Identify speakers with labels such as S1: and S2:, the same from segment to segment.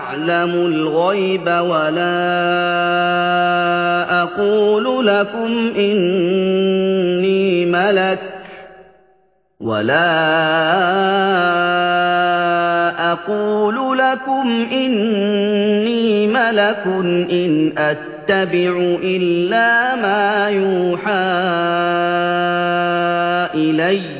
S1: أَعْلَمُ الْغَيْبَ وَلَا أَقُولُ لَكُمْ إِنِّي مَلَكٌ وَلَا أَقُولُ لَكُمْ إِنِّي مَلَكٌ إِنْ أَتَّبِعُ إِلَّا مَا يُوحَىٰ إِلَيَّ.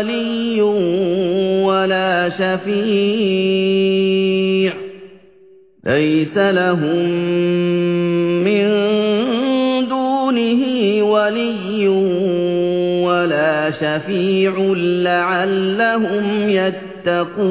S1: وَلِيٌّ وَلَا شَفِيعٌ. لَيْسَ لَهُم مِّن دُونِهِ وَلِيٌّ وَلَا شَفِيعٌ لَّعَلَّهُمْ يَتَّقُونَ.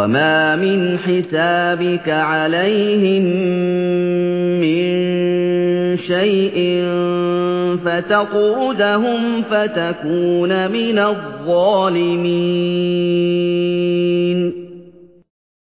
S1: وَمَا مِنْ حِسَابِكَ عَلَيْهِم مِّن شَيْءٍ فَتَطْرُدَهُمْ فَتَكُونَ مِنَ الظَّالِمِينَ